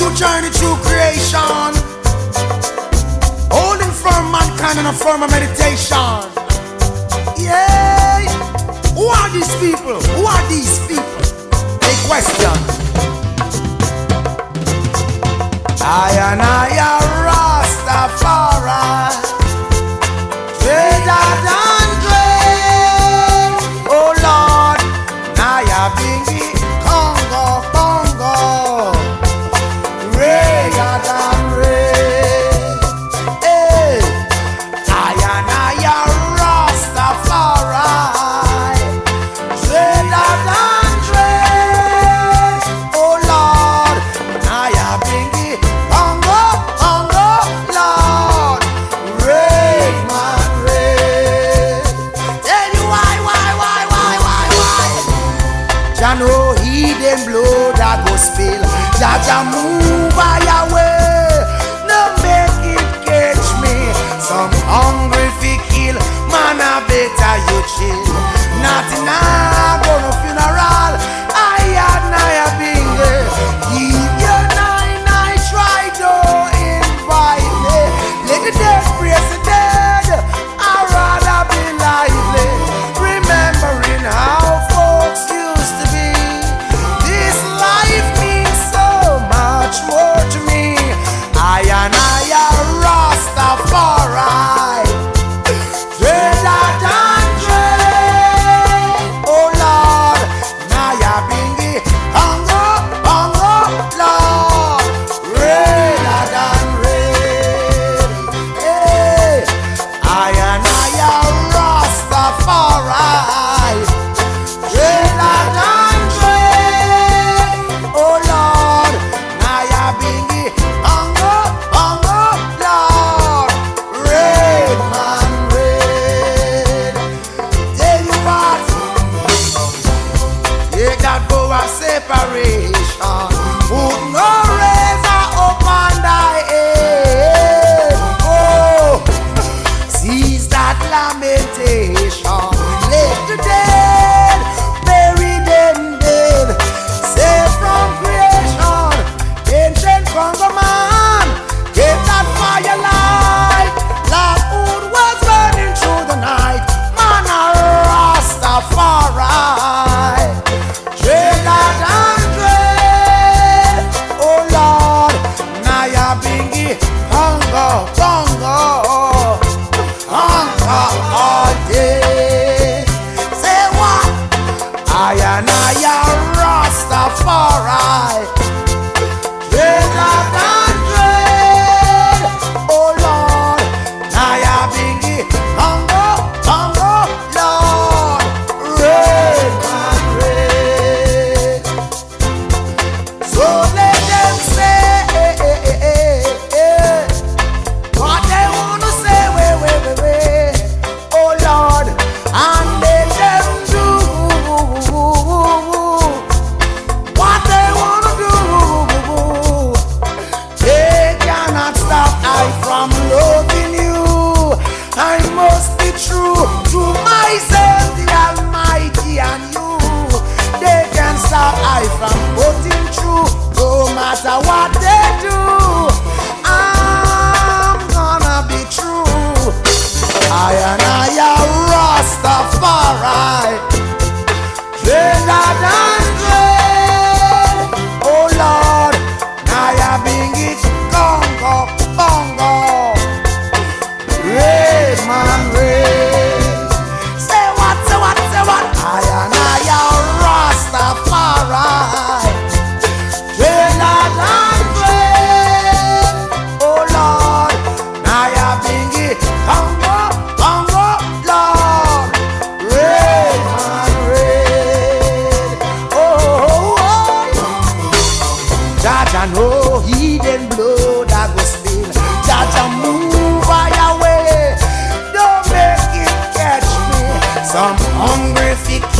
who journey through creation, holding firm mankind in a firm of meditation. Yeah. Who are these people? Who are these people? They question. I and I. I same blood that go spill. that I move by away, no make it catch me. Some hungry fi kill, man I better you chill. Not enough. for our separation. oh no. are I from voting through, No matter what they do, I'm gonna be true. I and I are Rastafari. Greater than great. Oh Lord, I am it Congo, man, red. and oh hidden blood I go spill. Jah Jah move I away, don't make it catch me. Some hungry fi.